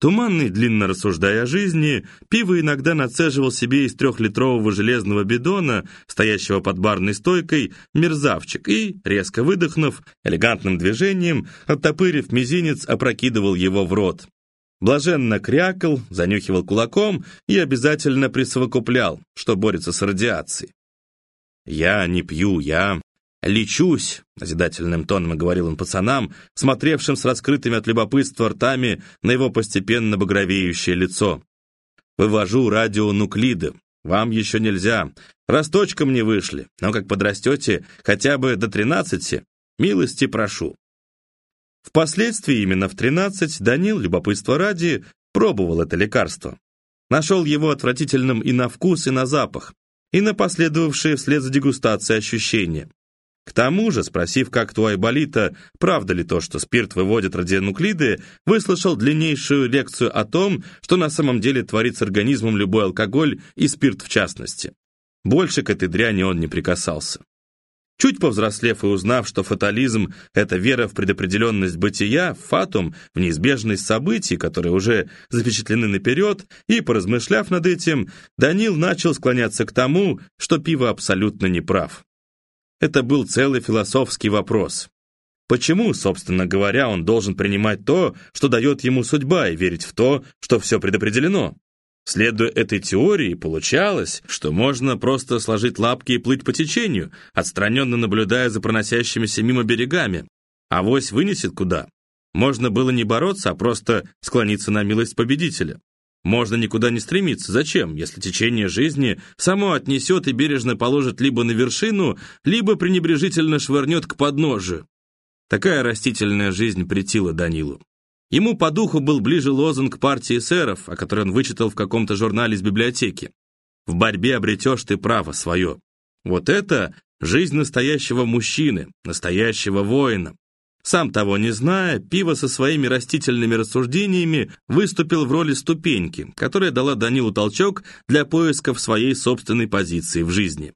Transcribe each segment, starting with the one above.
Туманный, длинно рассуждая о жизни, пиво иногда нацеживал себе из трехлитрового железного бидона, стоящего под барной стойкой, мерзавчик и, резко выдохнув, элегантным движением, оттопырив мизинец, опрокидывал его в рот. Блаженно крякал, занюхивал кулаком и обязательно присовокуплял, что борется с радиацией. «Я не пью, я «Лечусь», — назидательным тоном говорил он пацанам, смотревшим с раскрытыми от любопытства ртами на его постепенно багровеющее лицо. «Вывожу радионуклиды. Вам еще нельзя. Росточком не вышли, но как подрастете хотя бы до тринадцати, милости прошу». Впоследствии именно в тринадцать Данил, любопытство ради, пробовал это лекарство. Нашел его отвратительным и на вкус, и на запах, и на последовавшие вслед за дегустацией ощущения. К тому же, спросив как-то у Айболита, правда ли то, что спирт выводит радионуклиды, выслушал длиннейшую лекцию о том, что на самом деле творит с организмом любой алкоголь и спирт в частности. Больше к этой дряни он не прикасался. Чуть повзрослев и узнав, что фатализм — это вера в предопределенность бытия, фатум — в неизбежность событий, которые уже запечатлены наперед, и, поразмышляв над этим, Данил начал склоняться к тому, что пиво абсолютно не прав. Это был целый философский вопрос. Почему, собственно говоря, он должен принимать то, что дает ему судьба, и верить в то, что все предопределено? Следуя этой теории, получалось, что можно просто сложить лапки и плыть по течению, отстраненно наблюдая за проносящимися мимо берегами. А вось вынесет куда. Можно было не бороться, а просто склониться на милость победителя. Можно никуда не стремиться. Зачем, если течение жизни само отнесет и бережно положит либо на вершину, либо пренебрежительно швырнет к подножию? Такая растительная жизнь претила Данилу. Ему по духу был ближе лозунг партии сэров, о которой он вычитал в каком-то журнале из библиотеки. «В борьбе обретешь ты право свое». Вот это жизнь настоящего мужчины, настоящего воина. Сам того не зная, Пиво со своими растительными рассуждениями выступил в роли ступеньки, которая дала Данилу толчок для поисков своей собственной позиции в жизни.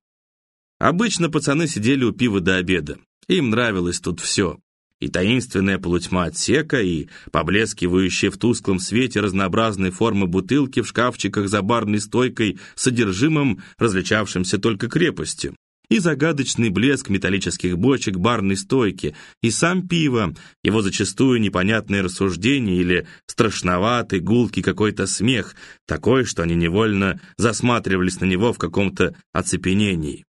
Обычно пацаны сидели у пива до обеда. Им нравилось тут все. И таинственная полутьма отсека, и поблескивающие в тусклом свете разнообразные формы бутылки в шкафчиках за барной стойкой содержимым, различавшимся только крепостью, и загадочный блеск металлических бочек барной стойки, и сам пиво, его зачастую непонятные рассуждения или страшноватый, гулкий какой-то смех, такой, что они невольно засматривались на него в каком-то оцепенении.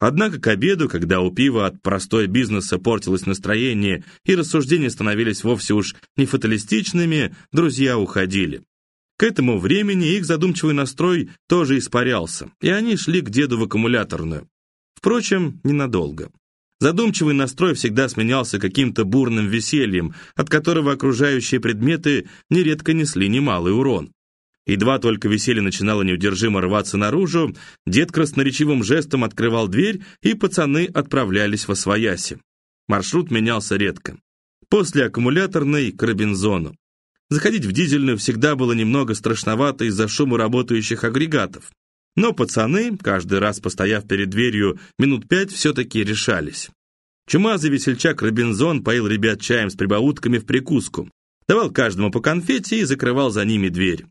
Однако к обеду, когда у пива от простой бизнеса портилось настроение и рассуждения становились вовсе уж не фаталистичными, друзья уходили. К этому времени их задумчивый настрой тоже испарялся, и они шли к деду в аккумуляторную. Впрочем, ненадолго. Задумчивый настрой всегда сменялся каким-то бурным весельем, от которого окружающие предметы нередко несли немалый урон. Едва только веселье начинало неудержимо рваться наружу, дед красноречивым жестом открывал дверь, и пацаны отправлялись во свояси. Маршрут менялся редко. После аккумуляторной к Робинзону. Заходить в дизельную всегда было немного страшновато из-за шума работающих агрегатов. Но пацаны, каждый раз постояв перед дверью минут пять, все-таки решались. Чумазый весельчак Робинзон поил ребят чаем с прибаутками в прикуску, давал каждому по конфете и закрывал за ними дверь.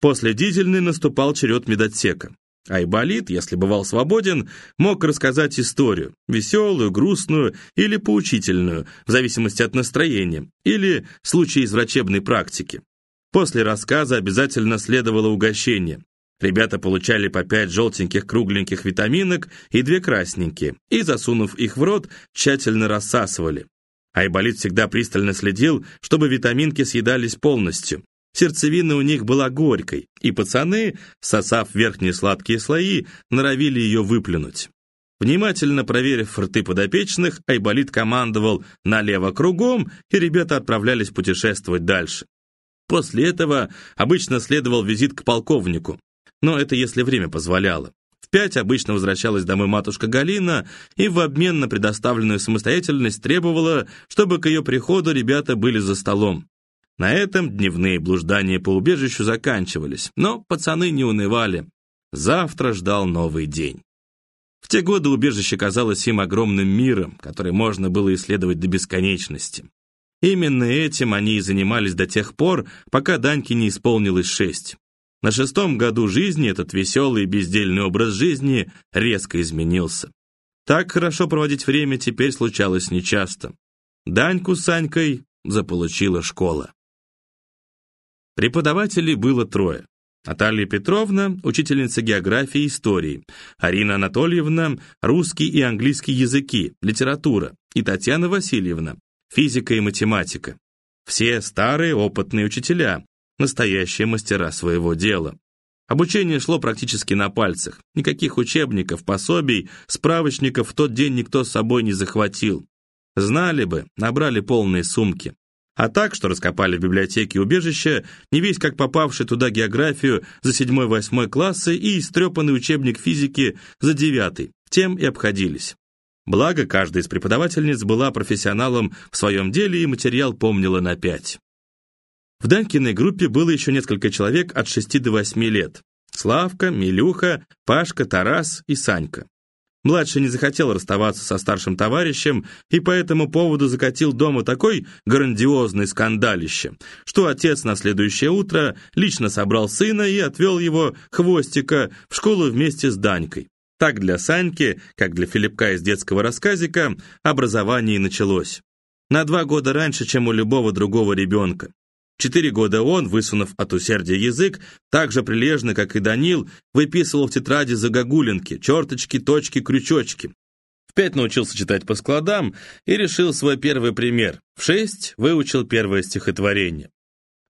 После дизельной наступал черед медотсека. Айболит, если бывал свободен, мог рассказать историю, веселую, грустную или поучительную, в зависимости от настроения, или случай из врачебной практики. После рассказа обязательно следовало угощение. Ребята получали по пять желтеньких кругленьких витаминок и две красненькие, и, засунув их в рот, тщательно рассасывали. Айболит всегда пристально следил, чтобы витаминки съедались полностью. Сердцевина у них была горькой, и пацаны, сосав верхние сладкие слои, норовили ее выплюнуть. Внимательно проверив рты подопечных, Айболит командовал налево кругом, и ребята отправлялись путешествовать дальше. После этого обычно следовал визит к полковнику, но это если время позволяло. В пять обычно возвращалась домой матушка Галина и в обмен на предоставленную самостоятельность требовала, чтобы к ее приходу ребята были за столом. На этом дневные блуждания по убежищу заканчивались, но пацаны не унывали. Завтра ждал новый день. В те годы убежище казалось им огромным миром, который можно было исследовать до бесконечности. Именно этим они и занимались до тех пор, пока Даньке не исполнилось шесть. На шестом году жизни этот веселый бездельный образ жизни резко изменился. Так хорошо проводить время теперь случалось нечасто. Даньку с Санькой заполучила школа. Преподавателей было трое. Наталья Петровна, учительница географии и истории, Арина Анатольевна, русский и английский языки, литература, и Татьяна Васильевна, физика и математика. Все старые опытные учителя, настоящие мастера своего дела. Обучение шло практически на пальцах. Никаких учебников, пособий, справочников в тот день никто с собой не захватил. Знали бы, набрали полные сумки. А так, что раскопали в библиотеке убежища, не весь как попавший туда географию за 7-8 классы и истрепанный учебник физики за 9 тем и обходились. Благо, каждая из преподавательниц была профессионалом в своем деле и материал помнила на 5. В Данькиной группе было еще несколько человек от 6 до 8 лет. Славка, Милюха, Пашка, Тарас и Санька. Младший не захотел расставаться со старшим товарищем и по этому поводу закатил дома такой грандиозный скандалище, что отец на следующее утро лично собрал сына и отвел его, хвостика, в школу вместе с Данькой. Так для Саньки, как для Филипка из детского рассказика, образование и началось. На два года раньше, чем у любого другого ребенка. Четыре года он, высунув от усердия язык, так же прилежно, как и Данил, выписывал в тетради загогулинки, черточки, точки, крючочки. В пять научился читать по складам и решил свой первый пример. В шесть выучил первое стихотворение.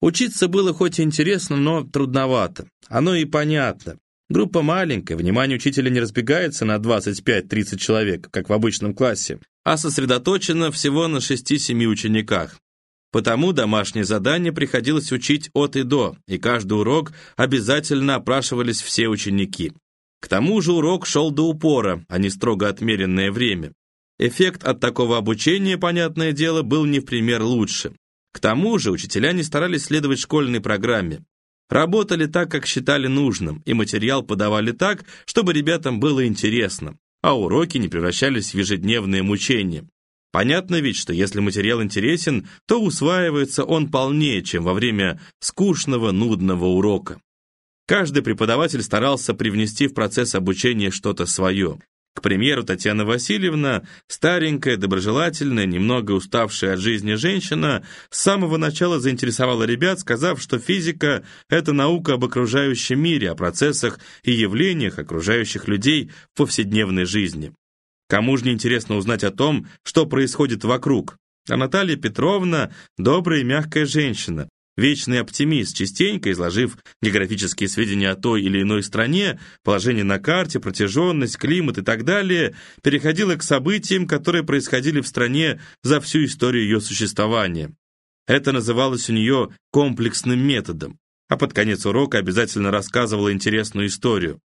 Учиться было хоть и интересно, но трудновато. Оно и понятно. Группа маленькая, внимание учителя не разбегается на 25-30 человек, как в обычном классе, а сосредоточено всего на 6-7 учениках. Потому домашнее задание приходилось учить от и до, и каждый урок обязательно опрашивались все ученики. К тому же урок шел до упора, а не строго отмеренное время. Эффект от такого обучения, понятное дело, был не в пример лучше. К тому же учителя не старались следовать школьной программе. Работали так, как считали нужным, и материал подавали так, чтобы ребятам было интересно, а уроки не превращались в ежедневные мучения. Понятно ведь, что если материал интересен, то усваивается он полнее, чем во время скучного, нудного урока. Каждый преподаватель старался привнести в процесс обучения что-то свое. К примеру, Татьяна Васильевна, старенькая, доброжелательная, немного уставшая от жизни женщина, с самого начала заинтересовала ребят, сказав, что физика — это наука об окружающем мире, о процессах и явлениях окружающих людей в повседневной жизни. Кому же не интересно узнать о том, что происходит вокруг? А Наталья Петровна – добрая и мягкая женщина, вечный оптимист, частенько изложив географические сведения о той или иной стране, положение на карте, протяженность, климат и так далее, переходила к событиям, которые происходили в стране за всю историю ее существования. Это называлось у нее комплексным методом, а под конец урока обязательно рассказывала интересную историю.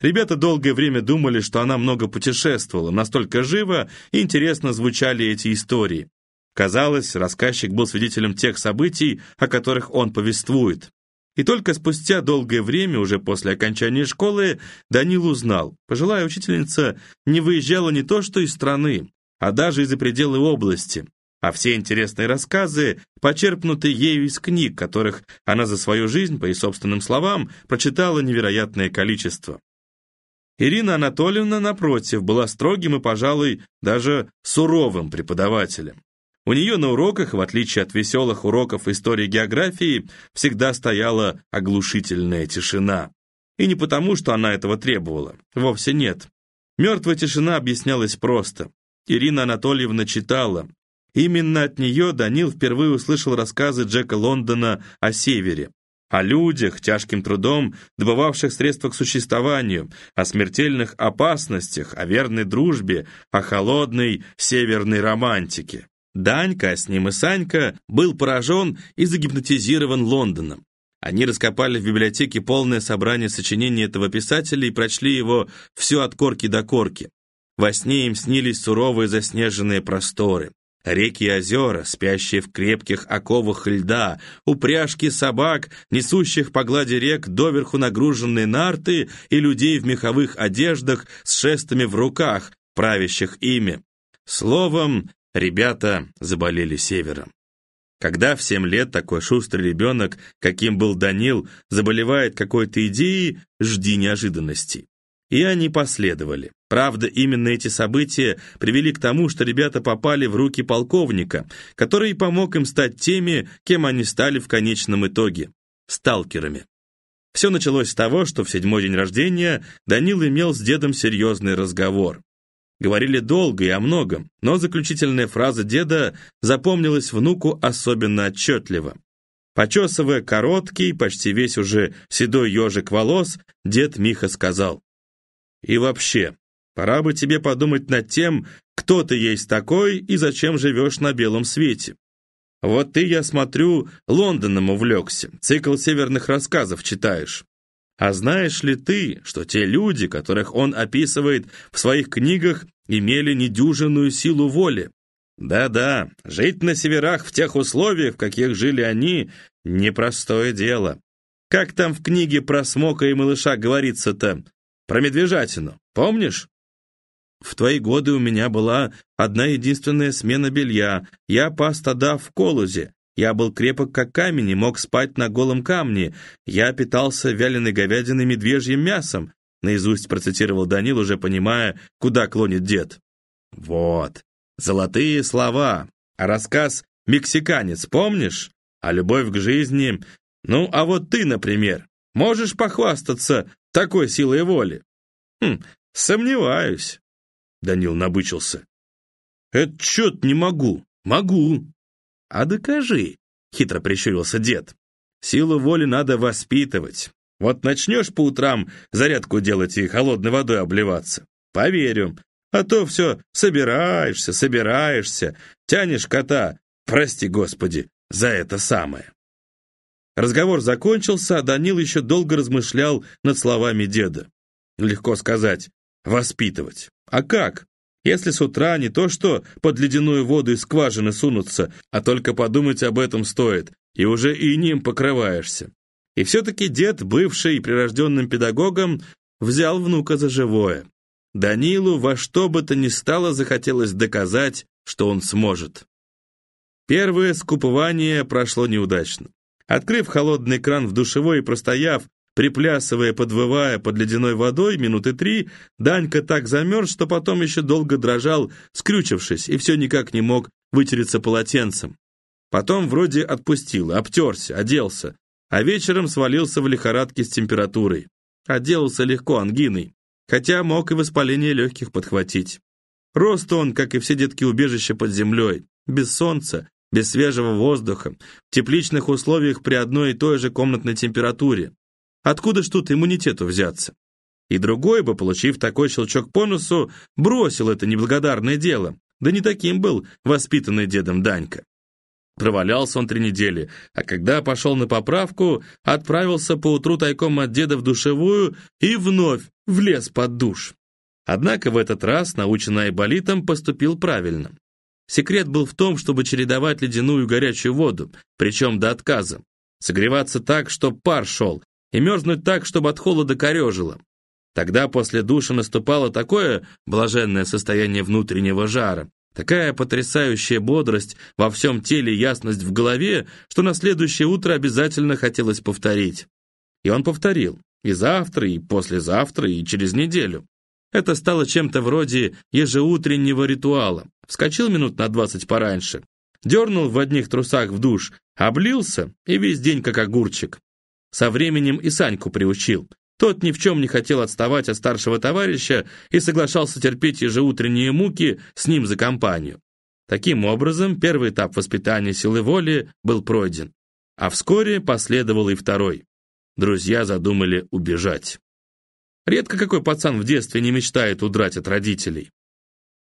Ребята долгое время думали, что она много путешествовала, настолько живо и интересно звучали эти истории. Казалось, рассказчик был свидетелем тех событий, о которых он повествует. И только спустя долгое время, уже после окончания школы, Данил узнал, пожилая учительница не выезжала не то что из страны, а даже из-за пределы области, а все интересные рассказы почерпнуты ею из книг, которых она за свою жизнь, по ее собственным словам, прочитала невероятное количество. Ирина Анатольевна, напротив, была строгим и, пожалуй, даже суровым преподавателем. У нее на уроках, в отличие от веселых уроков истории географии, всегда стояла оглушительная тишина. И не потому, что она этого требовала. Вовсе нет. Мертвая тишина объяснялась просто. Ирина Анатольевна читала. Именно от нее Данил впервые услышал рассказы Джека Лондона о Севере о людях, тяжким трудом, добывавших средства к существованию, о смертельных опасностях, о верной дружбе, о холодной северной романтике. Данька, а с ним и Санька, был поражен и загипнотизирован Лондоном. Они раскопали в библиотеке полное собрание сочинений этого писателя и прочли его все от корки до корки. Во сне им снились суровые заснеженные просторы. Реки и озера, спящие в крепких оковах льда, упряжки собак, несущих по глади рек доверху нагруженные нарты и людей в меховых одеждах с шестами в руках, правящих ими. Словом, ребята заболели севером. Когда в семь лет такой шустрый ребенок, каким был Данил, заболевает какой-то идеей, жди неожиданностей. И они последовали. Правда, именно эти события привели к тому, что ребята попали в руки полковника, который помог им стать теми, кем они стали в конечном итоге – сталкерами. Все началось с того, что в седьмой день рождения Данил имел с дедом серьезный разговор. Говорили долго и о многом, но заключительная фраза деда запомнилась внуку особенно отчетливо. Почесывая короткий, почти весь уже седой ежик волос, дед Миха сказал, «И вообще, пора бы тебе подумать над тем, кто ты есть такой и зачем живешь на белом свете. Вот ты, я смотрю, Лондоном увлекся, цикл северных рассказов читаешь. А знаешь ли ты, что те люди, которых он описывает в своих книгах, имели недюжинную силу воли? Да-да, жить на северах в тех условиях, в каких жили они, непростое дело. Как там в книге про Смока и малыша говорится-то? Про медвежатину, помнишь? В твои годы у меня была одна единственная смена белья. Я пас тогда в колузе. Я был крепок как камень и мог спать на голом камне. Я питался вяленой говядиной медвежьим мясом. Наизусть процитировал Данил, уже понимая, куда клонит дед. Вот, золотые слова. А рассказ «Мексиканец» помнишь? А любовь к жизни? Ну, а вот ты, например, можешь похвастаться такой силой воли? Хм, сомневаюсь. Данил набычился. Это чё-то не могу. Могу. «А докажи», — хитро прищурился дед. «Силу воли надо воспитывать. Вот начнешь по утрам зарядку делать и холодной водой обливаться. Поверю. А то все собираешься, собираешься, тянешь кота, прости господи, за это самое». Разговор закончился, а Данил еще долго размышлял над словами деда. Легко сказать, воспитывать. А как? Если с утра не то что под ледяную воду из скважины сунуться, а только подумать об этом стоит, и уже и ним покрываешься. И все-таки дед, бывший прирожденным педагогом, взял внука за живое. Данилу во что бы то ни стало захотелось доказать, что он сможет. Первое скупование прошло неудачно. Открыв холодный кран в душевой и простояв Приплясывая, подвывая под ледяной водой минуты три, Данька так замерз, что потом еще долго дрожал, скрючившись, и все никак не мог вытереться полотенцем. Потом вроде отпустил, обтерся, оделся, а вечером свалился в лихорадке с температурой. Отделался легко ангиной, хотя мог и воспаление легких подхватить. Рост он, как и все детки убежища под землей, без солнца, без свежего воздуха, в тепличных условиях при одной и той же комнатной температуре. Откуда ж тут иммунитету взяться? И другой бы, получив такой щелчок по носу, бросил это неблагодарное дело. Да не таким был воспитанный дедом Данька. Провалялся он три недели, а когда пошел на поправку, отправился поутру тайком от деда в душевую и вновь влез под душ. Однако в этот раз, наученный Айболитом, поступил правильно. Секрет был в том, чтобы чередовать ледяную и горячую воду, причем до отказа. Согреваться так, чтоб пар шел, и мерзнуть так, чтобы от холода корежило. Тогда после душа наступало такое блаженное состояние внутреннего жара, такая потрясающая бодрость во всем теле, ясность в голове, что на следующее утро обязательно хотелось повторить. И он повторил. И завтра, и послезавтра, и через неделю. Это стало чем-то вроде ежеутреннего ритуала. Вскочил минут на двадцать пораньше, дернул в одних трусах в душ, облился и весь день как огурчик. Со временем и Саньку приучил. Тот ни в чем не хотел отставать от старшего товарища и соглашался терпеть ежеутренние муки с ним за компанию. Таким образом, первый этап воспитания силы воли был пройден. А вскоре последовал и второй. Друзья задумали убежать. Редко какой пацан в детстве не мечтает удрать от родителей.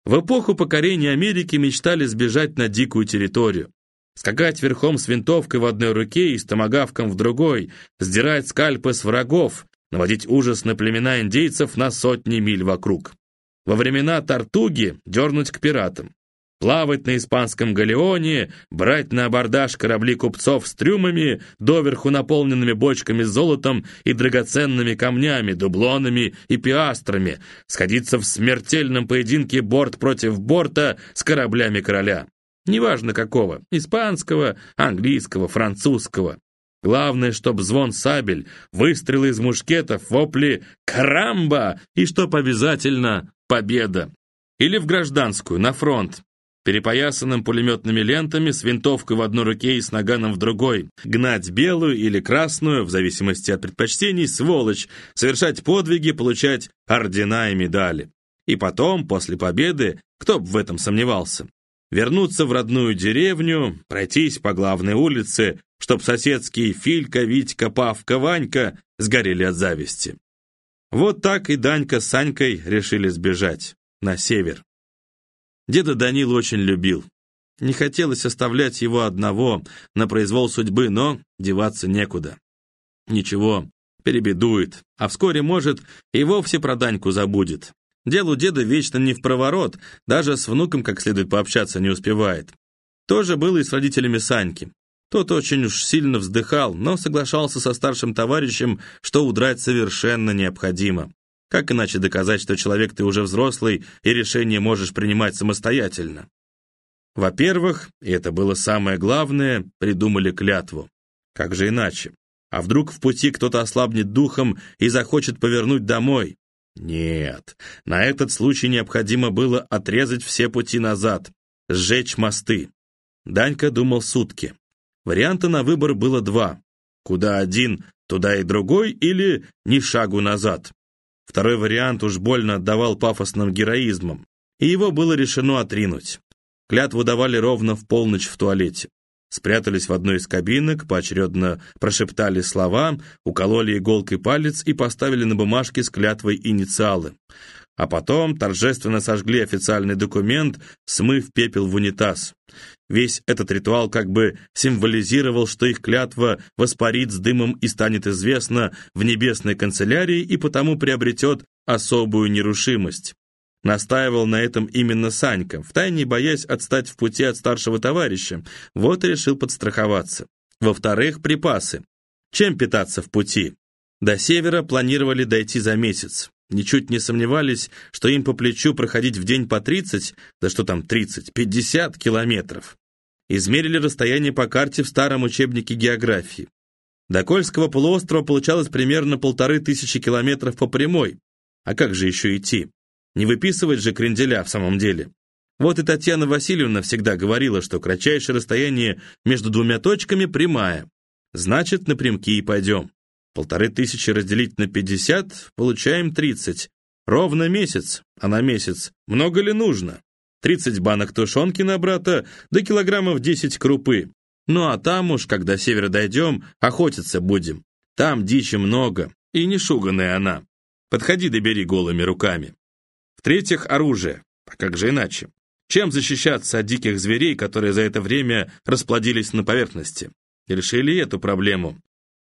В эпоху покорения Америки мечтали сбежать на дикую территорию скакать верхом с винтовкой в одной руке и с томагавком в другой, сдирать скальпы с врагов, наводить ужас на племена индейцев на сотни миль вокруг. Во времена Тартуги дернуть к пиратам. Плавать на испанском галеоне, брать на абордаж корабли купцов с трюмами, доверху наполненными бочками с золотом и драгоценными камнями, дублонами и пиастрами, сходиться в смертельном поединке борт против борта с кораблями короля. неважно какого, испанского, английского, французского. Главное, чтоб звон сабель, выстрелы из мушкетов, вопли «Карамба!» и чтоб обязательно победа. Или в гражданскую, на фронт, перепоясанным пулеметными лентами, с винтовкой в одной руке и с наганом в другой, гнать белую или красную, в зависимости от предпочтений, сволочь, совершать подвиги, получать ордена и медали. И потом, после победы, кто бы в этом сомневался, вернуться в родную деревню, пройтись по главной улице, чтоб соседские Филька, Витька, Павка, Ванька сгорели от зависти. Вот так и Данька с Санькой решили сбежать на север. Деда Данил очень любил. Не хотелось оставлять его одного на произвол судьбы, но деваться некуда. Ничего, перебедует, а вскоре, может, и вовсе про Даньку забудет. Делу деда вечно не в проворот, даже с внуком как следует пообщаться не успевает. То же было и с родителями Саньки. Тот очень уж сильно вздыхал, но соглашался со старшим товарищем, что удрать совершенно необходимо. Как иначе доказать, что человек ты уже взрослый и решение можешь принимать самостоятельно? Во-первых, и это было самое главное, придумали клятву. Как же иначе? А вдруг в пути кто-то ослабнет духом и захочет повернуть домой? Нет, на этот случай необходимо было отрезать все пути назад, сжечь мосты. Данька думал сутки. Варианта на выбор было два. Куда один, туда и другой, или ни шагу назад. Второй вариант уж больно отдавал пафосным героизмом, и его было решено отринуть. Клятву давали ровно в полночь в туалете спрятались в одной из кабинок, поочередно прошептали слова, укололи иголкой палец и поставили на бумажке с клятвой инициалы. А потом торжественно сожгли официальный документ, смыв пепел в унитаз. Весь этот ритуал как бы символизировал, что их клятва воспарит с дымом и станет известна в небесной канцелярии и потому приобретет особую нерушимость. Настаивал на этом именно Санька, втайне боясь отстать в пути от старшего товарища, вот и решил подстраховаться. Во-вторых, припасы. Чем питаться в пути? До севера планировали дойти за месяц. Ничуть не сомневались, что им по плечу проходить в день по 30, да что там 30, 50 километров. Измерили расстояние по карте в старом учебнике географии. До Кольского полуострова получалось примерно полторы тысячи километров по прямой. А как же еще идти? Не выписывать же кренделя в самом деле. Вот и Татьяна Васильевна всегда говорила, что кратчайшее расстояние между двумя точками прямая. Значит, напрямки и пойдем. Полторы тысячи разделить на пятьдесят, получаем тридцать. Ровно месяц, а на месяц много ли нужно? Тридцать банок тушенки на брата, до килограммов десять крупы. Ну а там уж, когда север дойдем, охотиться будем. Там дичи много, и не шуганая она. Подходи добери голыми руками. В-третьих, оружие. А как же иначе? Чем защищаться от диких зверей, которые за это время расплодились на поверхности? И решили эту проблему.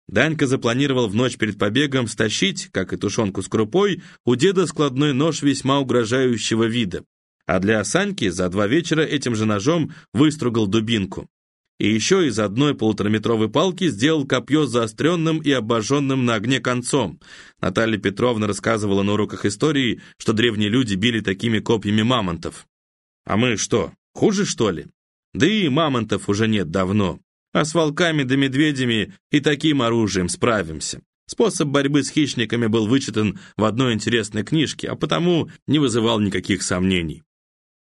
Данька запланировал в ночь перед побегом стащить, как и тушенку с крупой, у деда складной нож весьма угрожающего вида. А для Саньки за два вечера этим же ножом выстругал дубинку. И еще из одной полутораметровой палки сделал копье с заостренным и обожженным на огне концом. Наталья Петровна рассказывала на уроках истории, что древние люди били такими копьями мамонтов. А мы что, хуже что ли? Да и мамонтов уже нет давно. А с волками да медведями и таким оружием справимся. Способ борьбы с хищниками был вычитан в одной интересной книжке, а потому не вызывал никаких сомнений.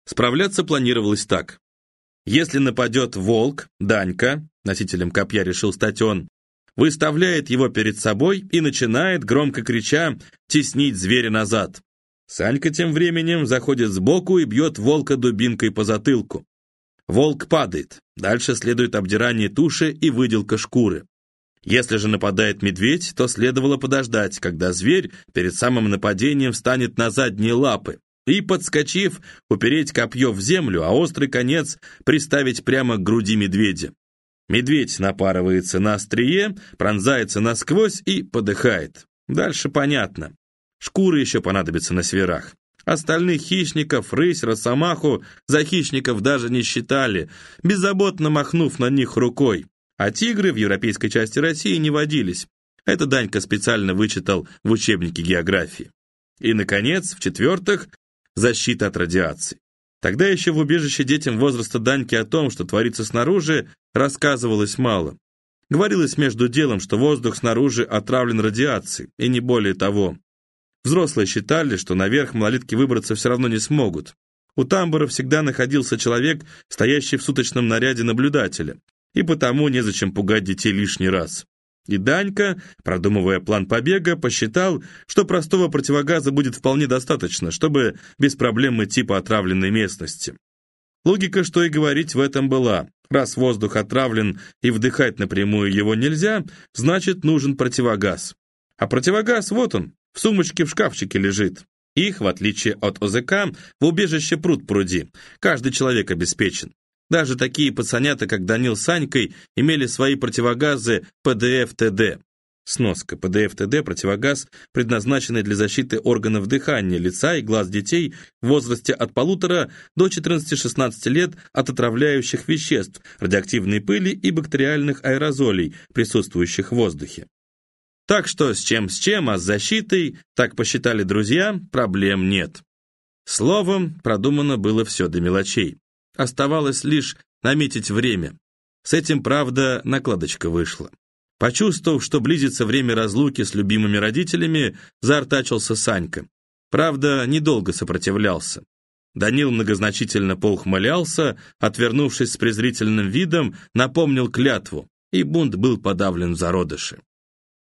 Справляться планировалось так. Если нападет волк, Данька, носителем копья решил стать он, выставляет его перед собой и начинает, громко крича, теснить зверя назад. Санька тем временем заходит сбоку и бьет волка дубинкой по затылку. Волк падает. Дальше следует обдирание туши и выделка шкуры. Если же нападает медведь, то следовало подождать, когда зверь перед самым нападением встанет на задние лапы и, подскочив, упереть копье в землю, а острый конец приставить прямо к груди медведя. Медведь напарывается на острие, пронзается насквозь и подыхает. Дальше понятно. Шкуры еще понадобятся на сверах. Остальных хищников, рысь, росомаху, за хищников даже не считали, беззаботно махнув на них рукой. А тигры в европейской части России не водились. Это Данька специально вычитал в учебнике географии. И, наконец, в-четвертых, защита от радиации. Тогда еще в убежище детям возраста Даньки о том, что творится снаружи, рассказывалось мало. Говорилось между делом, что воздух снаружи отравлен радиацией, и не более того. Взрослые считали, что наверх малолетки выбраться все равно не смогут. У тамбура всегда находился человек, стоящий в суточном наряде наблюдателя, и потому незачем пугать детей лишний раз. И Данька, продумывая план побега, посчитал, что простого противогаза будет вполне достаточно, чтобы без проблем идти по отравленной местности. Логика, что и говорить, в этом была. Раз воздух отравлен и вдыхать напрямую его нельзя, значит нужен противогаз. А противогаз вот он, в сумочке в шкафчике лежит. Их, в отличие от ОЗК, в убежище пруд пруди. Каждый человек обеспечен. Даже такие пацанята, как Данил с Санькой, имели свои противогазы ПДФ-ТД. Сноска. ПДФ-ТД – противогаз, предназначенный для защиты органов дыхания, лица и глаз детей в возрасте от полутора до 14-16 лет от отравляющих веществ, радиоактивной пыли и бактериальных аэрозолей, присутствующих в воздухе. Так что с чем с чем, а с защитой, так посчитали друзья, проблем нет. Словом, продумано было все до мелочей. Оставалось лишь наметить время. С этим, правда, накладочка вышла. Почувствовав, что близится время разлуки с любимыми родителями, заортачился Санька. Правда, недолго сопротивлялся. Данил многозначительно поухмылялся, отвернувшись с презрительным видом, напомнил клятву, и бунт был подавлен в зародыше.